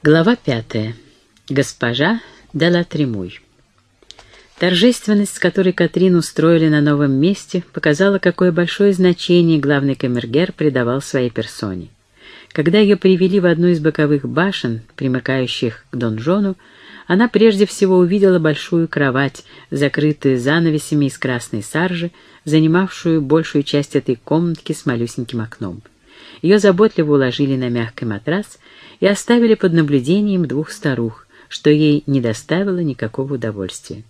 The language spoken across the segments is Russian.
Глава пятая. Госпожа де ла Тремуй. Торжественность, с которой Катрин устроили на новом месте, показала, какое большое значение главный камергер придавал своей персоне. Когда ее привели в одну из боковых башен, примыкающих к донжону, она прежде всего увидела большую кровать, закрытую занавесями из красной саржи, занимавшую большую часть этой комнатки с малюсеньким окном. Ее заботливо уложили на мягкий матрас и оставили под наблюдением двух старух, что ей не доставило никакого удовольствия.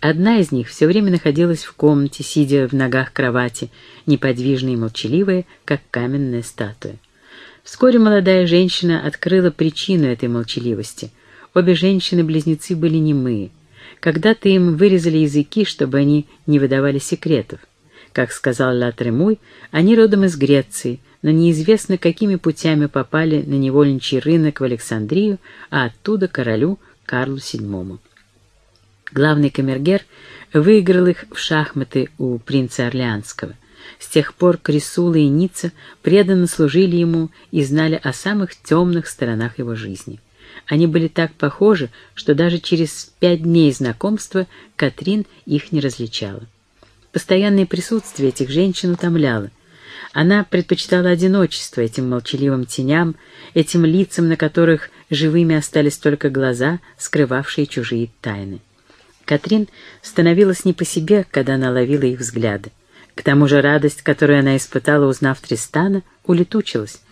Одна из них все время находилась в комнате, сидя в ногах кровати, неподвижная и молчаливая, как каменная статуя. Вскоре молодая женщина открыла причину этой молчаливости. Обе женщины-близнецы были немые. Когда-то им вырезали языки, чтобы они не выдавали секретов. Как сказал Ла Тремуй, они родом из Греции, но неизвестно, какими путями попали на невольничий рынок в Александрию, а оттуда королю Карлу VII. Главный камергер выиграл их в шахматы у принца Орлеанского. С тех пор Крисула и Ницца преданно служили ему и знали о самых темных сторонах его жизни. Они были так похожи, что даже через пять дней знакомства Катрин их не различала. Постоянное присутствие этих женщин утомляло. Она предпочитала одиночество этим молчаливым теням, этим лицам, на которых живыми остались только глаза, скрывавшие чужие тайны. Катрин становилась не по себе, когда она ловила их взгляды. К тому же радость, которую она испытала, узнав Тристана, улетучилась.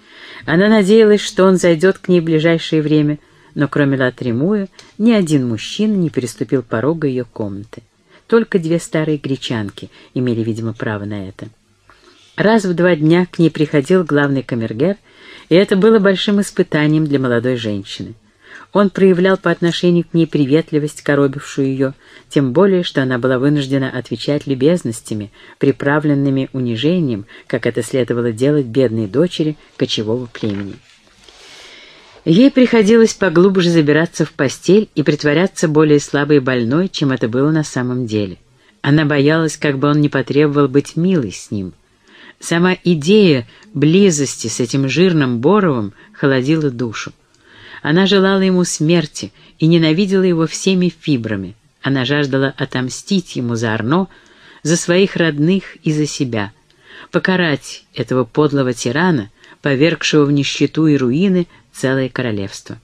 Она надеялась, что он зайдет к ней в ближайшее время, но кроме Латремуя ни один мужчина не переступил порога ее комнаты. Только две старые гречанки имели, видимо, право на это. Раз в два дня к ней приходил главный камергер, и это было большим испытанием для молодой женщины. Он проявлял по отношению к ней приветливость, коробившую ее, тем более, что она была вынуждена отвечать любезностями, приправленными унижением, как это следовало делать бедной дочери кочевого племени. Ей приходилось поглубже забираться в постель и притворяться более слабой и больной, чем это было на самом деле. Она боялась, как бы он не потребовал быть милой с ним. Сама идея близости с этим жирным Боровым холодила душу. Она желала ему смерти и ненавидела его всеми фибрами. Она жаждала отомстить ему за Арно, за своих родных и за себя, покарать этого подлого тирана, повергшего в нищету и руины целое королевство.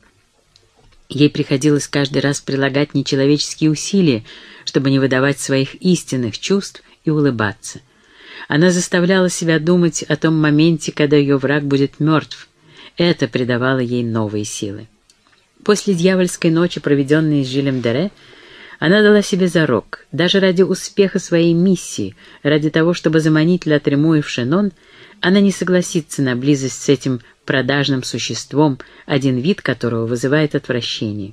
Ей приходилось каждый раз прилагать нечеловеческие усилия, чтобы не выдавать своих истинных чувств и улыбаться. Она заставляла себя думать о том моменте, когда ее враг будет мертв, это придавало ей новые силы. После дьявольской ночи, проведенной с Жилем Дере, она дала себе зарок, даже ради успеха своей миссии, ради того, чтобы заманить Ля Трему и в Шенон, она не согласится на близость с этим продажным существом, один вид которого вызывает отвращение.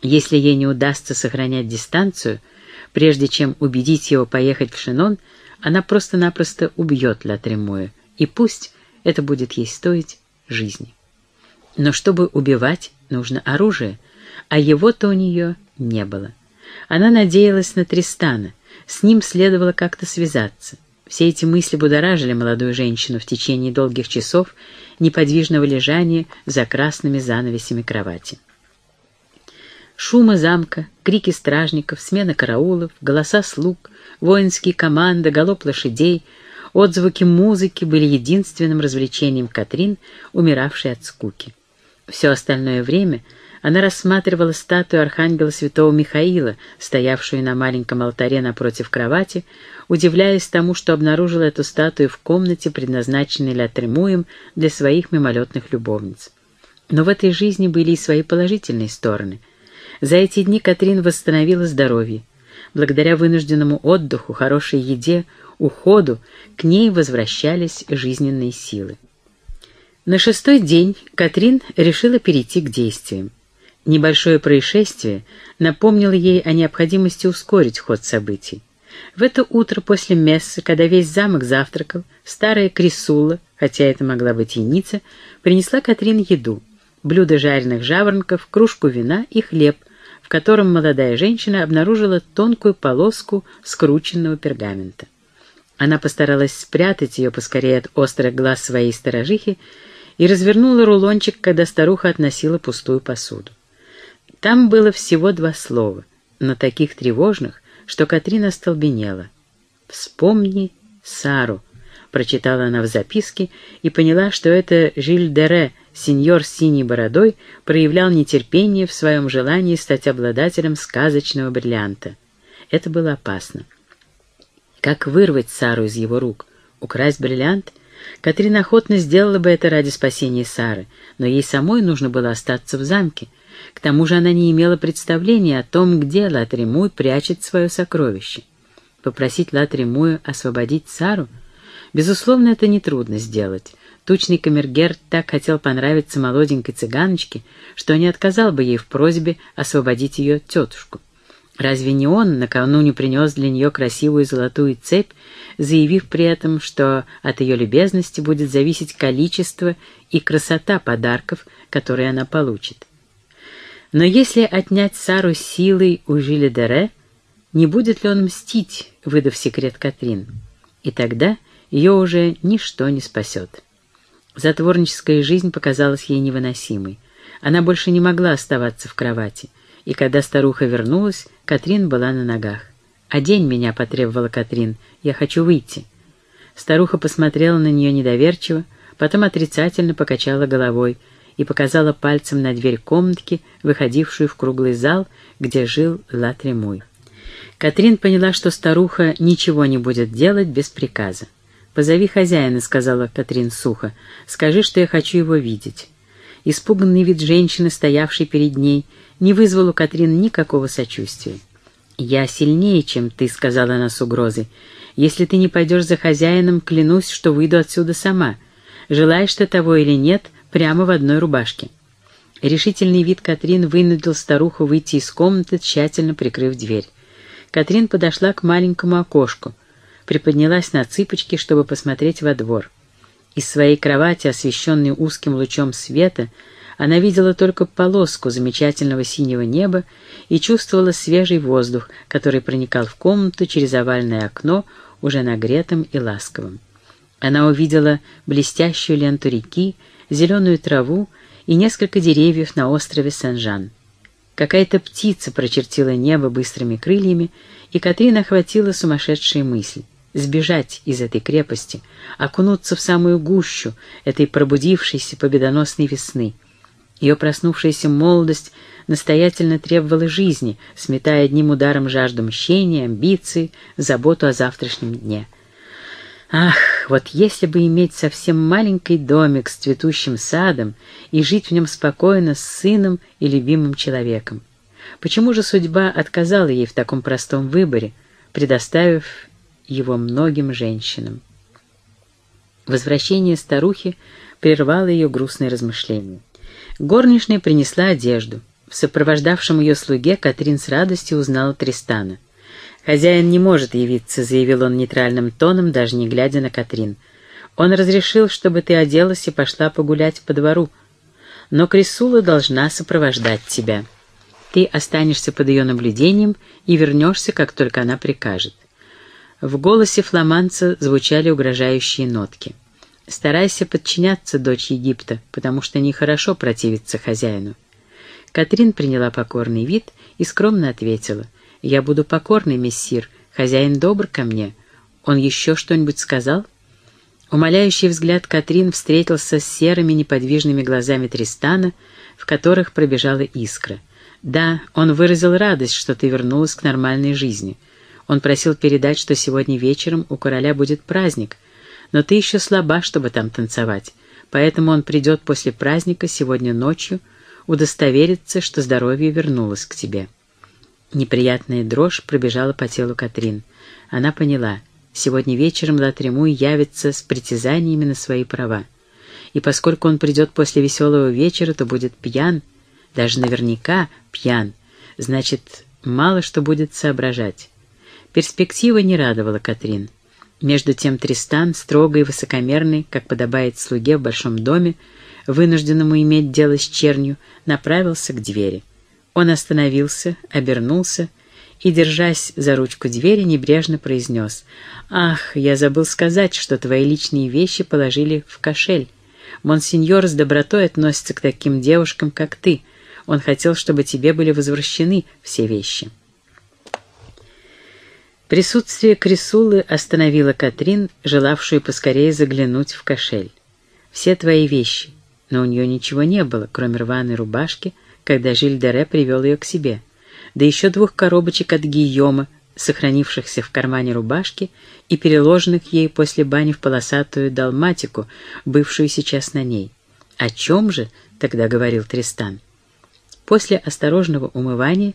Если ей не удастся сохранять дистанцию, прежде чем убедить его поехать в Шенон, она просто-напросто убьет Ля Тремуя, и пусть это будет ей стоить жизни. Но чтобы убивать, нужно оружие, а его-то у нее не было. Она надеялась на Тристана, с ним следовало как-то связаться. Все эти мысли будоражили молодую женщину в течение долгих часов неподвижного лежания за красными занавесями кровати. Шума замка, крики стражников, смена караулов, голоса слуг, воинские команды, галоп лошадей — Отзвуки музыки были единственным развлечением Катрин, умиравшей от скуки. Все остальное время она рассматривала статую архангела святого Михаила, стоявшую на маленьком алтаре напротив кровати, удивляясь тому, что обнаружила эту статую в комнате, предназначенной Ля Тремуем для своих мимолетных любовниц. Но в этой жизни были и свои положительные стороны. За эти дни Катрин восстановила здоровье. Благодаря вынужденному отдыху, хорошей еде, уходу к ней возвращались жизненные силы. На шестой день Катрин решила перейти к действиям. Небольшое происшествие напомнило ей о необходимости ускорить ход событий. В это утро после мессы, когда весь замок завтракал, старая Крисула, хотя это могла быть и Ницца, принесла Катрин еду, блюдо жареных жаворонков, кружку вина и хлеб, в котором молодая женщина обнаружила тонкую полоску скрученного пергамента. Она постаралась спрятать ее поскорее от острых глаз своей сторожихи и развернула рулончик, когда старуха относила пустую посуду. Там было всего два слова, но таких тревожных, что Катрина остолбенела. «Вспомни Сару», — прочитала она в записке и поняла, что это Жиль Дере, сеньор с синей бородой, проявлял нетерпение в своем желании стать обладателем сказочного бриллианта. Это было опасно. Как вырвать Сару из его рук? Украсть бриллиант? Катрина охотно сделала бы это ради спасения Сары, но ей самой нужно было остаться в замке. К тому же она не имела представления о том, где Латремуй прячет свое сокровище. Попросить Латремуя освободить Сару? Безусловно, это нетрудно сделать. Тучный камергер так хотел понравиться молоденькой цыганочке, что не отказал бы ей в просьбе освободить ее тетушку. Разве не он накануне принес для нее красивую золотую цепь, заявив при этом, что от ее любезности будет зависеть количество и красота подарков, которые она получит? Но если отнять Сару силой у Жиля Дере, не будет ли он мстить, выдав секрет Катрин? И тогда ее уже ничто не спасет. Затворническая жизнь показалась ей невыносимой. Она больше не могла оставаться в кровати — и когда старуха вернулась, Катрин была на ногах. «Одень меня», — потребовала Катрин, — «я хочу выйти». Старуха посмотрела на нее недоверчиво, потом отрицательно покачала головой и показала пальцем на дверь комнатки, выходившую в круглый зал, где жил Латремуй. Катрин поняла, что старуха ничего не будет делать без приказа. «Позови хозяина», — сказала Катрин сухо. «Скажи, что я хочу его видеть». Испуганный вид женщины, стоявшей перед ней, не вызвал у Катрин никакого сочувствия. «Я сильнее, чем ты», — сказала она с угрозой. «Если ты не пойдешь за хозяином, клянусь, что выйду отсюда сама. Желаешь ты того или нет, прямо в одной рубашке». Решительный вид Катрин вынудил старуху выйти из комнаты, тщательно прикрыв дверь. Катрин подошла к маленькому окошку, приподнялась на цыпочки, чтобы посмотреть во двор. Из своей кровати, освещенной узким лучом света, она видела только полоску замечательного синего неба и чувствовала свежий воздух, который проникал в комнату через овальное окно, уже нагретым и ласковым. Она увидела блестящую ленту реки, зеленую траву и несколько деревьев на острове Сен-Жан. Какая-то птица прочертила небо быстрыми крыльями, и Катрин охватила сумасшедшая мысль — сбежать из этой крепости, окунуться в самую гущу этой пробудившейся победоносной весны — ее проснувшаяся молодость настоятельно требовала жизни, сметая одним ударом жажду мщения, амбиции, заботу о завтрашнем дне. Ах, вот если бы иметь совсем маленький домик с цветущим садом и жить в нем спокойно с сыном и любимым человеком. Почему же судьба отказала ей в таком простом выборе, предоставив его многим женщинам? Возвращение старухи прервало ее грустные размышления. Горничная принесла одежду. В сопровождавшем ее слуге Катрин с радостью узнала Тристана. «Хозяин не может явиться», — заявил он нейтральным тоном, даже не глядя на Катрин. «Он разрешил, чтобы ты оделась и пошла погулять по двору. Но Крисула должна сопровождать тебя. Ты останешься под ее наблюдением и вернешься, как только она прикажет». В голосе фламанца звучали угрожающие нотки. Старайся подчиняться, дочь Египта, потому что нехорошо противиться хозяину. Катрин приняла покорный вид и скромно ответила. «Я буду покорной, мессир. Хозяин добр ко мне. Он еще что-нибудь сказал?» Умоляющий взгляд Катрин встретился с серыми неподвижными глазами Тристана, в которых пробежала искра. «Да, он выразил радость, что ты вернулась к нормальной жизни. Он просил передать, что сегодня вечером у короля будет праздник, но ты еще слаба, чтобы там танцевать, поэтому он придет после праздника сегодня ночью, удостовериться, что здоровье вернулось к тебе». Неприятная дрожь пробежала по телу Катрин. Она поняла, сегодня вечером Латремуй явится с притязаниями на свои права. И поскольку он придет после веселого вечера, то будет пьян, даже наверняка пьян, значит, мало что будет соображать. Перспектива не радовала Катрин. Между тем Тристан, строгий и высокомерный, как подобает слуге в большом доме, вынужденному иметь дело с чернью, направился к двери. Он остановился, обернулся и, держась за ручку двери, небрежно произнес «Ах, я забыл сказать, что твои личные вещи положили в кошель. Монсеньор с добротой относится к таким девушкам, как ты. Он хотел, чтобы тебе были возвращены все вещи». Присутствие Крисулы остановило Катрин, желавшую поскорее заглянуть в кошель. «Все твои вещи». Но у нее ничего не было, кроме рваной рубашки, когда Жиль-Дере привел ее к себе. Да еще двух коробочек от Гийома, сохранившихся в кармане рубашки и переложенных ей после бани в полосатую далматику, бывшую сейчас на ней. «О чем же?» — тогда говорил Тристан. После осторожного умывания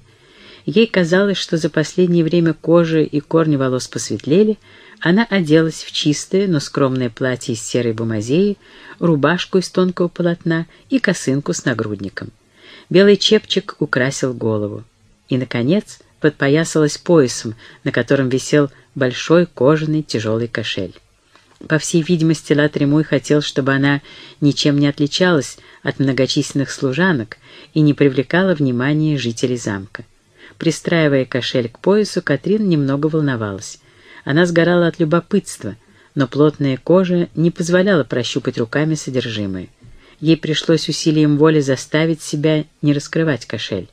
Ей казалось, что за последнее время кожа и корни волос посветлели, она оделась в чистое, но скромное платье из серой бумазеи, рубашку из тонкого полотна и косынку с нагрудником. Белый чепчик украсил голову. И, наконец, подпоясалась поясом, на котором висел большой кожаный тяжелый кошель. По всей видимости, Латремуй хотел, чтобы она ничем не отличалась от многочисленных служанок и не привлекала внимания жителей замка. Пристраивая кошель к поясу, Катрин немного волновалась. Она сгорала от любопытства, но плотная кожа не позволяла прощупать руками содержимое. Ей пришлось усилием воли заставить себя не раскрывать кошель.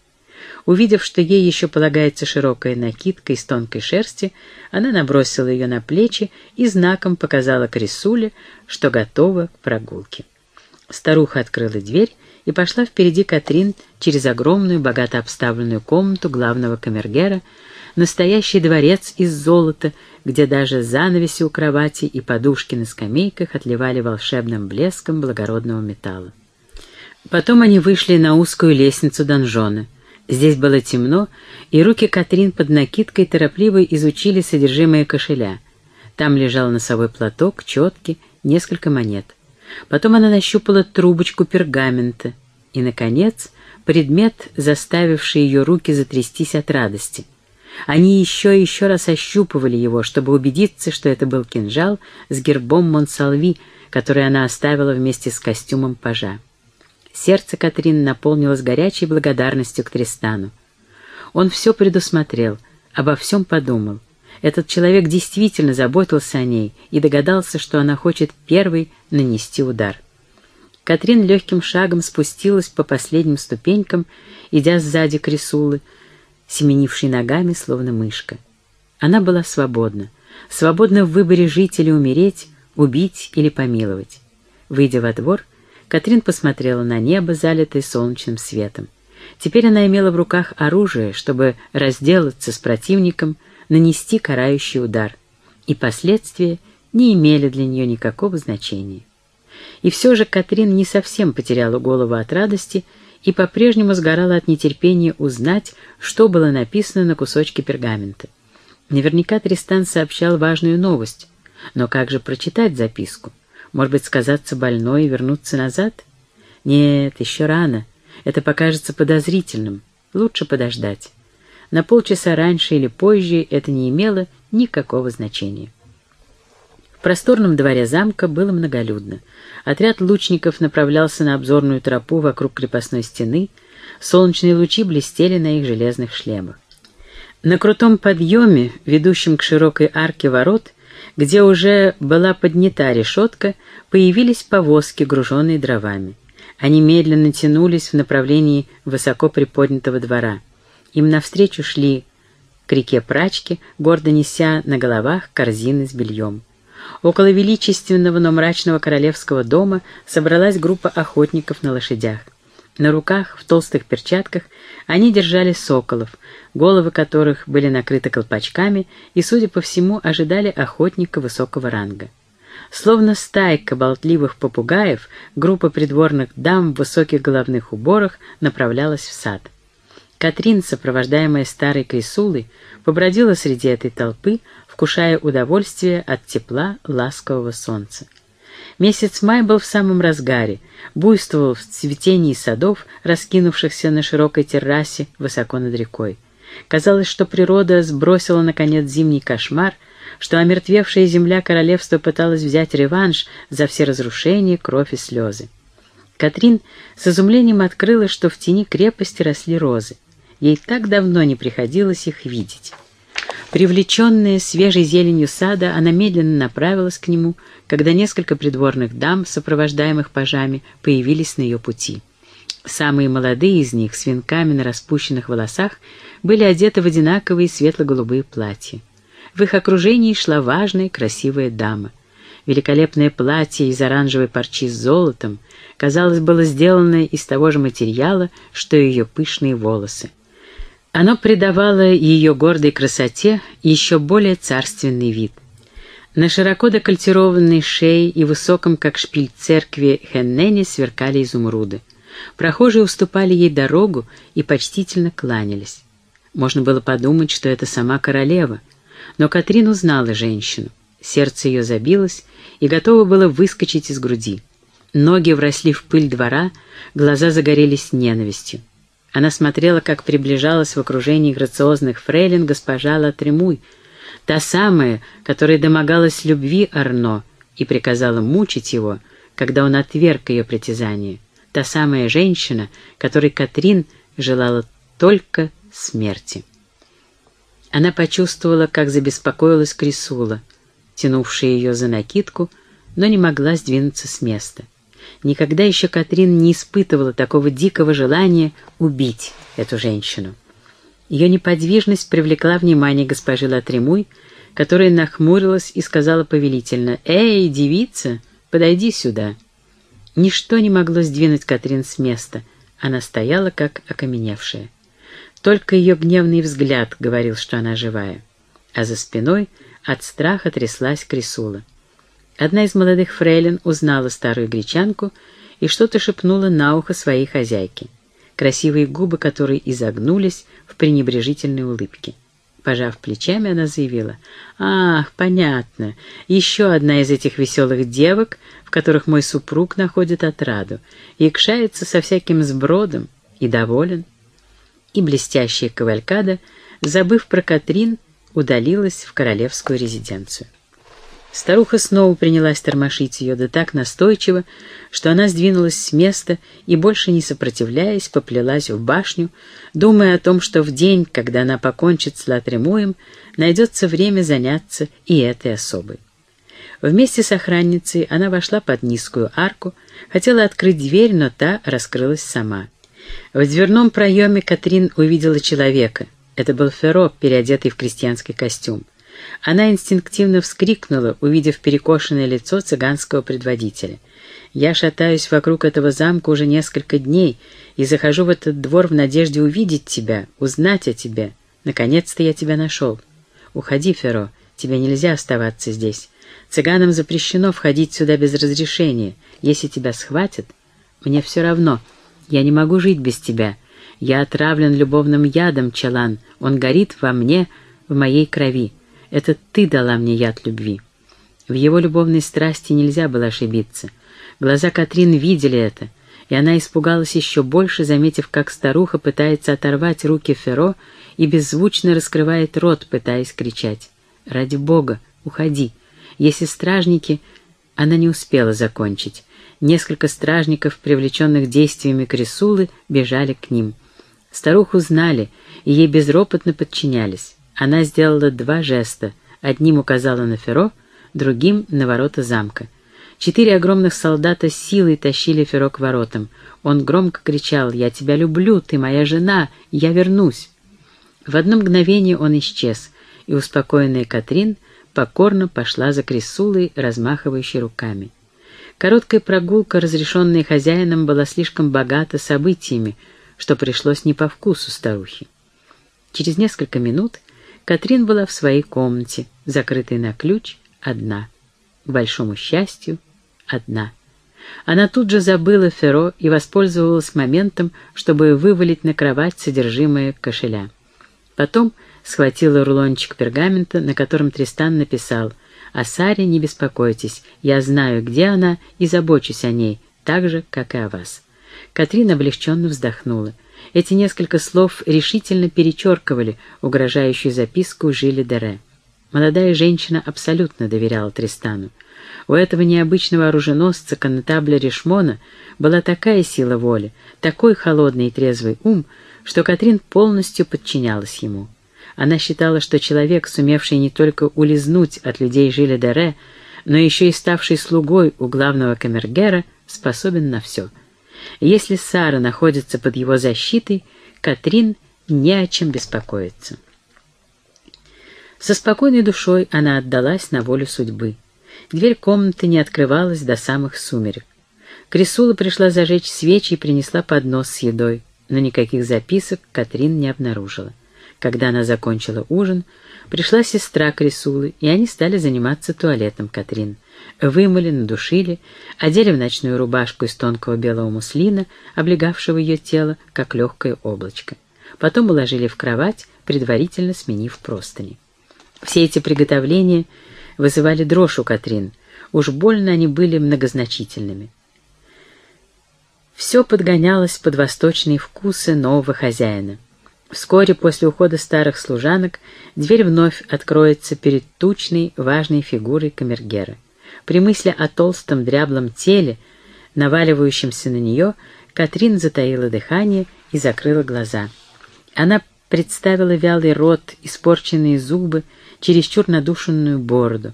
Увидев, что ей еще полагается широкая накидка из тонкой шерсти, она набросила ее на плечи и знаком показала Крисуле, что готова к прогулке. Старуха открыла дверь и пошла впереди Катрин через огромную, богато обставленную комнату главного камергера, настоящий дворец из золота, где даже занавеси у кровати и подушки на скамейках отливали волшебным блеском благородного металла. Потом они вышли на узкую лестницу донжона. Здесь было темно, и руки Катрин под накидкой торопливо изучили содержимое кошеля. Там лежал носовой платок, четки, несколько монет. Потом она нащупала трубочку пергамента. И, наконец, предмет, заставивший ее руки затрястись от радости. Они еще и еще раз ощупывали его, чтобы убедиться, что это был кинжал с гербом Монсалви, который она оставила вместе с костюмом пажа. Сердце Катрин наполнилось горячей благодарностью к Тристану. Он все предусмотрел, обо всем подумал. Этот человек действительно заботился о ней и догадался, что она хочет первой нанести удар. Катрин легким шагом спустилась по последним ступенькам, идя сзади Крисулы, семенившей ногами, словно мышка. Она была свободна, свободна в выборе жить или умереть, убить или помиловать. Выйдя во двор, Катрин посмотрела на небо, залитое солнечным светом. Теперь она имела в руках оружие, чтобы разделаться с противником, нанести карающий удар, и последствия не имели для нее никакого значения. И все же Катрин не совсем потеряла голову от радости и по-прежнему сгорала от нетерпения узнать, что было написано на кусочке пергамента. Наверняка Тристан сообщал важную новость, но как же прочитать записку? Может быть, сказаться больной и вернуться назад? Нет, еще рано. Это покажется подозрительным. Лучше подождать. На полчаса раньше или позже это не имело никакого значения. Просторном дворе замка было многолюдно. Отряд лучников направлялся на обзорную тропу вокруг крепостной стены, солнечные лучи блестели на их железных шлемах. На крутом подъеме, ведущем к широкой арке ворот, где уже была поднята решетка, появились повозки, груженные дровами. Они медленно тянулись в направлении высоко приподнятого двора — им навстречу шли к реке прачки, гордо неся на головах корзины с бельем. Около величественного, но мрачного королевского дома собралась группа охотников на лошадях. На руках, в толстых перчатках, они держали соколов, головы которых были накрыты колпачками и, судя по всему, ожидали охотника высокого ранга. Словно стайка болтливых попугаев, группа придворных дам в высоких головных уборах направлялась в сад. Катрин, сопровождаемая старой Крисулой, побродила среди этой толпы, вкушая удовольствие от тепла ласкового солнца. Месяц май был в самом разгаре, буйствовал в цветении садов, раскинувшихся на широкой террасе высоко над рекой. Казалось, что природа сбросила, наконец, зимний кошмар, что омертвевшая земля королевства пыталась взять реванш за все разрушения, кровь и слезы. Катрин с изумлением открыла, что в тени крепости росли розы. Ей так давно не приходилось их видеть. Привлеченная свежей зеленью сада, она медленно направилась к нему, когда несколько придворных дам, сопровождаемых пажами, появились на ее пути. Самые молодые из них, с венками на распущенных волосах, были одеты в одинаковые светло-голубые платья. В их окружении шла важная красивая дама. Великолепное платье из оранжевой парчи с золотом, казалось, было сделано из того же материала, что и ее пышные волосы. Оно придавало ее гордой красоте еще более царственный вид. На широко декольтированной шее и высоком, как шпиль церкви, Хеннене сверкали изумруды. Прохожие уступали ей дорогу и почтительно кланялись. Можно было подумать, что это сама королева, но Катрин узнала женщину. Сердце ее забилось и готово было выскочить из груди. Ноги вросли в пыль двора, глаза загорелись ненавистью. Она смотрела, как приближалась в окружении грациозных фрейлин госпожа Латремуй, та самая, которая домогалась любви Арно и приказала мучить его, когда он отверг ее притязание, та самая женщина, которой Катрин желала только смерти. Она почувствовала, как забеспокоилась Крисула, тянувшая ее за накидку, но не могла сдвинуться с места. Никогда еще Катрин не испытывала такого дикого желания убить эту женщину. Ее неподвижность привлекла внимание госпожи Латремуй, которая нахмурилась и сказала повелительно, «Эй, девица, подойди сюда». Ничто не могло сдвинуть Катрин с места, она стояла как окаменевшая. Только ее гневный взгляд говорил, что она живая, а за спиной от страха тряслась Крисула. Одна из молодых фрейлин узнала старую гречанку и что-то шепнула на ухо своей хозяйке, красивые губы которой изогнулись в пренебрежительной улыбке. Пожав плечами, она заявила, «Ах, понятно, еще одна из этих веселых девок, в которых мой супруг находит отраду, и кшается со всяким сбродом, и доволен». И блестящая кавалькада, забыв про Катрин, удалилась в королевскую резиденцию. Старуха снова принялась тормошить ее, да так настойчиво, что она сдвинулась с места и, больше не сопротивляясь, поплелась в башню, думая о том, что в день, когда она покончит с Латремуем, найдется время заняться и этой особой. Вместе с охранницей она вошла под низкую арку, хотела открыть дверь, но та раскрылась сама. В дверном проеме Катрин увидела человека. Это был Ферро, переодетый в крестьянский костюм. Она инстинктивно вскрикнула, увидев перекошенное лицо цыганского предводителя. «Я шатаюсь вокруг этого замка уже несколько дней и захожу в этот двор в надежде увидеть тебя, узнать о тебе. Наконец-то я тебя нашел. Уходи, Феро, тебе нельзя оставаться здесь. Цыганам запрещено входить сюда без разрешения. Если тебя схватят, мне все равно. Я не могу жить без тебя. Я отравлен любовным ядом, Чалан. Он горит во мне, в моей крови. Это ты дала мне яд любви. В его любовной страсти нельзя было ошибиться. Глаза Катрин видели это, и она испугалась еще больше, заметив, как старуха пытается оторвать руки Феро и беззвучно раскрывает рот, пытаясь кричать. «Ради Бога, уходи!» Если стражники... Она не успела закончить. Несколько стражников, привлеченных действиями Крисулы, бежали к ним. Старуху знали, и ей безропотно подчинялись. Она сделала два жеста. Одним указала на Феро, другим — на ворота замка. Четыре огромных солдата силой тащили Феро к воротам. Он громко кричал «Я тебя люблю, ты моя жена, я вернусь». В одно мгновение он исчез, и успокоенная Катрин покорно пошла за Крисулой, размахивающей руками. Короткая прогулка, разрешенная хозяином, была слишком богата событиями, что пришлось не по вкусу старухи. Через несколько минут Катрин была в своей комнате, закрытой на ключ, одна. К большому счастью, одна. Она тут же забыла Феро и воспользовалась моментом, чтобы вывалить на кровать содержимое кошеля. Потом схватила рулончик пергамента, на котором Тристан написал «О Саре не беспокойтесь, я знаю, где она, и забочусь о ней, так же, как и о вас». Катрин облегченно вздохнула. Эти несколько слов решительно перечеркивали угрожающую записку Жили Дере. Молодая женщина абсолютно доверяла Тристану. У этого необычного оруженосца коннетабля Ришмона была такая сила воли, такой холодный и трезвый ум, что Катрин полностью подчинялась ему. Она считала, что человек, сумевший не только улизнуть от людей Жиля Дере, но еще и ставший слугой у главного камергера, способен на все. Если Сара находится под его защитой, Катрин не о чем беспокоиться. Со спокойной душой она отдалась на волю судьбы. Дверь комнаты не открывалась до самых сумерек. Крисула пришла зажечь свечи и принесла поднос с едой, но никаких записок Катрин не обнаружила. Когда она закончила ужин, пришла сестра Крисулы, и они стали заниматься туалетом Катрин. Вымыли, надушили, одели в ночную рубашку из тонкого белого муслина, облегавшего ее тело, как легкое облачко. Потом уложили в кровать, предварительно сменив простыни. Все эти приготовления вызывали дрожь у Катрин. Уж больно они были многозначительными. Все подгонялось под восточные вкусы нового хозяина. Вскоре после ухода старых служанок дверь вновь откроется перед тучной, важной фигурой камергера. При мысли о толстом дряблом теле, наваливающемся на нее, Катрин затаила дыхание и закрыла глаза. Она представила вялый рот, испорченные зубы, чересчур надушенную бороду.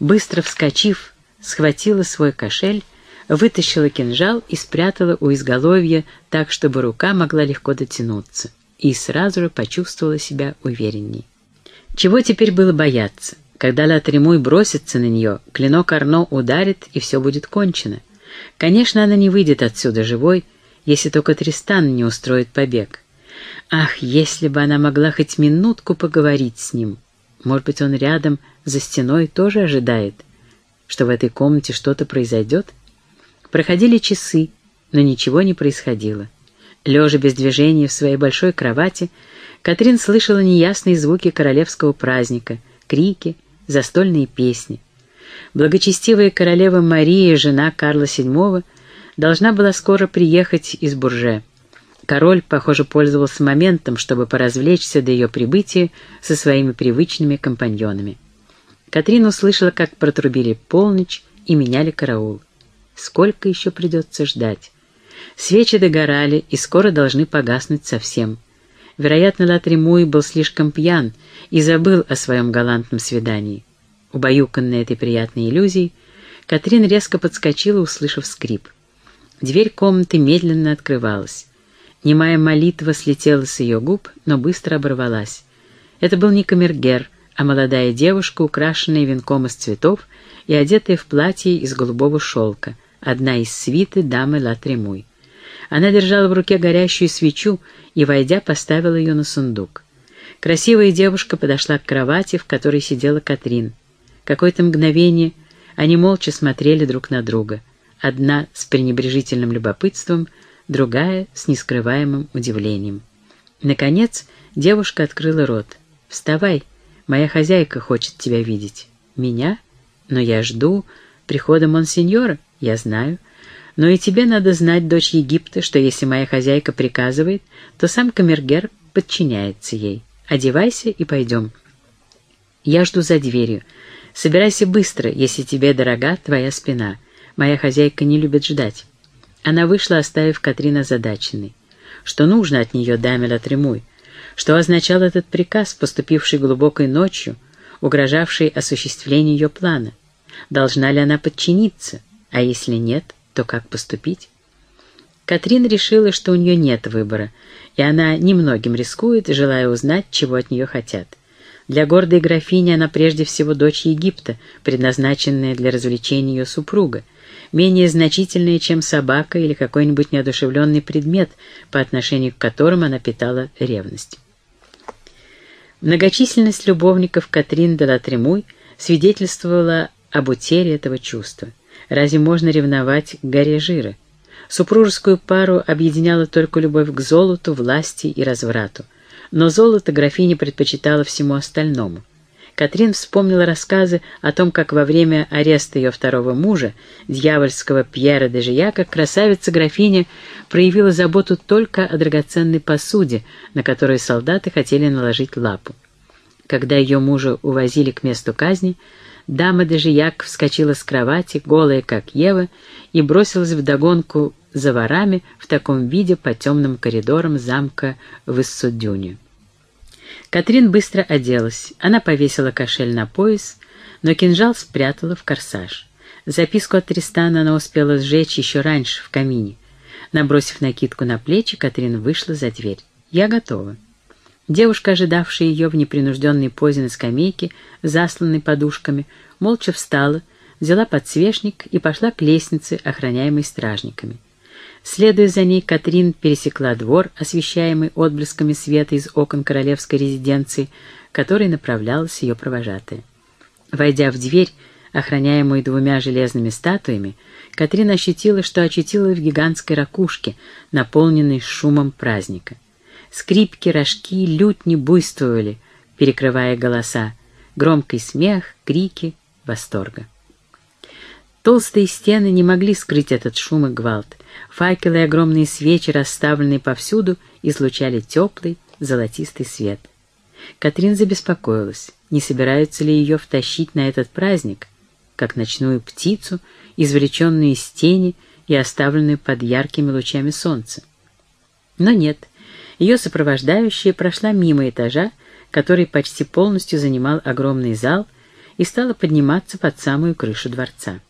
Быстро вскочив, схватила свой кошель, вытащила кинжал и спрятала у изголовья так, чтобы рука могла легко дотянуться и сразу же почувствовала себя уверенней. Чего теперь было бояться? Когда Ла Тремуй бросится на нее, клинок Арно ударит, и все будет кончено. Конечно, она не выйдет отсюда живой, если только Тристан не устроит побег. Ах, если бы она могла хоть минутку поговорить с ним. Может быть, он рядом, за стеной, тоже ожидает, что в этой комнате что-то произойдет? Проходили часы, но ничего не происходило. Лежа без движения в своей большой кровати, Катрин слышала неясные звуки королевского праздника, крики, застольные песни. Благочестивая королева Мария, жена Карла VII, должна была скоро приехать из Бурже. Король, похоже, пользовался моментом, чтобы поразвлечься до ее прибытия со своими привычными компаньонами. Катрин услышала, как протрубили полночь и меняли караул. Сколько еще придется ждать? Свечи догорали и скоро должны погаснуть совсем. Вероятно, Латремуй был слишком пьян и забыл о своем галантном свидании. Убаюканная этой приятной иллюзией, Катрин резко подскочила, услышав скрип. Дверь комнаты медленно открывалась. Немая молитва слетела с ее губ, но быстро оборвалась. Это был не камергер, а молодая девушка, украшенная венком из цветов и одетая в платье из голубого шелка, одна из свиты дамы Латремуй. Она держала в руке горящую свечу и, войдя, поставила ее на сундук. Красивая девушка подошла к кровати, в которой сидела Катрин. Какое-то мгновение они молча смотрели друг на друга. Одна с пренебрежительным любопытством, другая с нескрываемым удивлением. Наконец девушка открыла рот. «Вставай, моя хозяйка хочет тебя видеть». «Меня? Но я жду прихода монсеньора, я знаю». Но и тебе надо знать, дочь Египта, что если моя хозяйка приказывает, то сам камергер подчиняется ей. Одевайся и пойдем. Я жду за дверью. Собирайся быстро, если тебе дорога твоя спина. Моя хозяйка не любит ждать. Она вышла, оставив Катрина задаченной. Что нужно от нее даме Латремуй? Что означал этот приказ, поступивший глубокой ночью, угрожавший осуществлению ее плана? Должна ли она подчиниться? А если нет, то как поступить? Катрин решила, что у нее нет выбора, и она немногим рискует, желая узнать, чего от нее хотят. Для гордой графини она прежде всего дочь Египта, предназначенная для развлечения ее супруга, менее значительная, чем собака или какой-нибудь неодушевленный предмет, по отношению к которым она питала ревность. Многочисленность любовников Катрин де Латремуй свидетельствовала об утере этого чувства. Разве можно ревновать к горе жира? Супружескую пару объединяла только любовь к золоту, власти и разврату. Но золото графиня предпочитала всему остальному. Катрин вспомнила рассказы о том, как во время ареста ее второго мужа, дьявольского Пьера де Жияка, красавица-графиня проявила заботу только о драгоценной посуде, на которую солдаты хотели наложить лапу. Когда ее мужа увозили к месту казни, Дама Дежияк вскочила с кровати, голая, как Ева, и бросилась вдогонку за ворами в таком виде по темным коридорам замка в Иссудюне. Катрин быстро оделась. Она повесила кошель на пояс, но кинжал спрятала в корсаж. Записку от Тристана она успела сжечь еще раньше, в камине. Набросив накидку на плечи, Катрин вышла за дверь. «Я готова». Девушка, ожидавшая ее в непринужденной позе на скамейке, засланной подушками, молча встала, взяла подсвечник и пошла к лестнице, охраняемой стражниками. Следуя за ней, Катрин пересекла двор, освещаемый отблесками света из окон королевской резиденции, которой направлялась ее провожатая. Войдя в дверь, охраняемую двумя железными статуями, Катрин ощутила, что очутилась в гигантской ракушке, наполненной шумом праздника. Скрипки, рожки, лютни буйствовали, перекрывая голоса, громкий смех, крики, восторга. Толстые стены не могли скрыть этот шум и гвалт. Факелы и огромные свечи, расставленные повсюду, излучали теплый, золотистый свет. Катрин забеспокоилась, не собираются ли ее втащить на этот праздник, как ночную птицу, извлеченную из тени и оставленную под яркими лучами солнца. Но нет, ее сопровождающая прошла мимо этажа, который почти полностью занимал огромный зал, и стала подниматься под самую крышу дворца.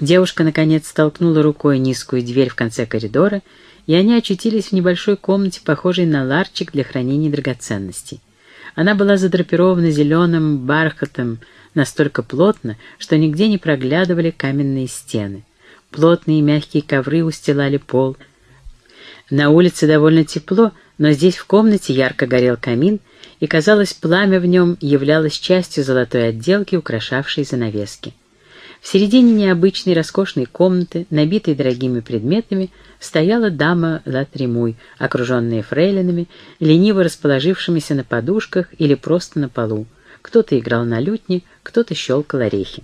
Девушка, наконец, столкнула рукой низкую дверь в конце коридора, и они очутились в небольшой комнате, похожей на ларчик для хранения драгоценностей. Она была задрапирована зеленым бархатом настолько плотно, что нигде не проглядывали каменные стены. Плотные мягкие ковры устилали пол. На улице довольно тепло, но здесь в комнате ярко горел камин, и, казалось, пламя в нем являлось частью золотой отделки, украшавшей занавески. В середине необычной роскошной комнаты, набитой дорогими предметами, стояла дама Латремуй, окруженная фрейлинами, лениво расположившимися на подушках или просто на полу. Кто-то играл на лютне, кто-то щелкал орехи.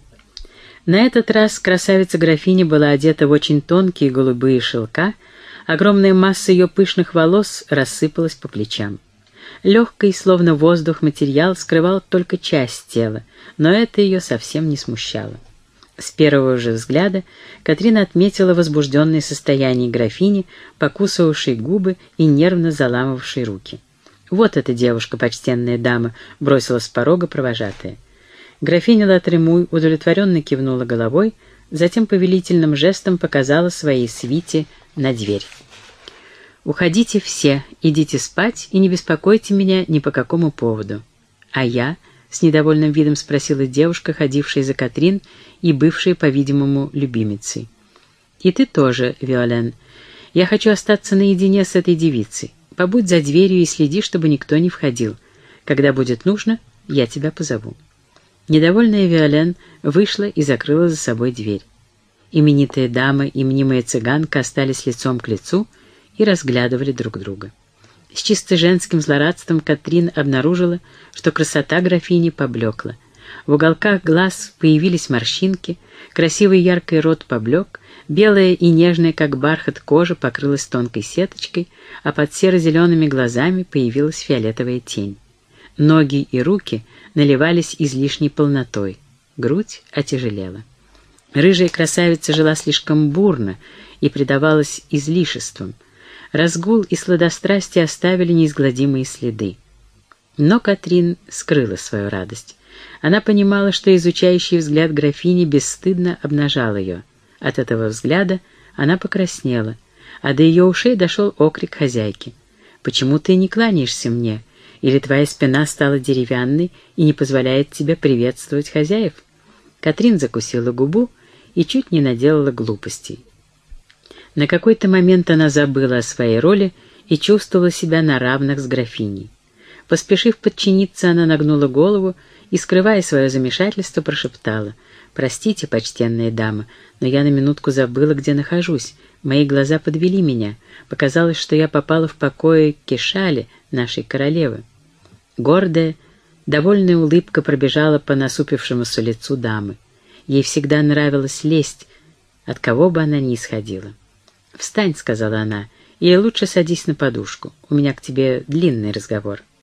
На этот раз красавица-графиня была одета в очень тонкие голубые шелка, огромная масса ее пышных волос рассыпалась по плечам. Легкий, словно воздух, материал скрывал только часть тела, но это ее совсем не смущало. С первого же взгляда Катрина отметила возбужденное состояние графини, покусывавшей губы и нервно заламывавшей руки. «Вот эта девушка, почтенная дама», — бросила с порога провожатая. Графиня Латремуй удовлетворенно кивнула головой, затем повелительным жестом показала своей свите на дверь. «Уходите все, идите спать и не беспокойте меня ни по какому поводу. А я...» — с недовольным видом спросила девушка, ходившая за Катрин и бывшая, по-видимому, любимицей. «И ты тоже, Виолен. Я хочу остаться наедине с этой девицей. Побудь за дверью и следи, чтобы никто не входил. Когда будет нужно, я тебя позову». Недовольная Виолен вышла и закрыла за собой дверь. Именитая дама и мнимая цыганка остались лицом к лицу и разглядывали друг друга. С чисто женским злорадством Катрин обнаружила, что красота графини поблекла. В уголках глаз появились морщинки, красивый яркий рот поблек, белая и нежная, как бархат, кожа покрылась тонкой сеточкой, а под серо-зелеными глазами появилась фиолетовая тень. Ноги и руки наливались излишней полнотой, грудь отяжелела. Рыжая красавица жила слишком бурно и предавалась излишествам — Разгул и сладострастие оставили неизгладимые следы. Но Катрин скрыла свою радость. Она понимала, что изучающий взгляд графини бесстыдно обнажал ее. От этого взгляда она покраснела, а до ее ушей дошел окрик хозяйки. «Почему ты не кланяешься мне? Или твоя спина стала деревянной и не позволяет тебе приветствовать хозяев?» Катрин закусила губу и чуть не наделала глупостей. На какой-то момент она забыла о своей роли и чувствовала себя на равных с графиней. Поспешив подчиниться, она нагнула голову и, скрывая свое замешательство, прошептала. «Простите, почтенная дама, но я на минутку забыла, где нахожусь. Мои глаза подвели меня. Показалось, что я попала в покое Кешали, нашей королевы». Гордая, довольная улыбка пробежала по насупившемуся лицу дамы. Ей всегда нравилось лесть, от кого бы она ни исходила. «Встань», — сказала она, — «и лучше садись на подушку. У меня к тебе длинный разговор».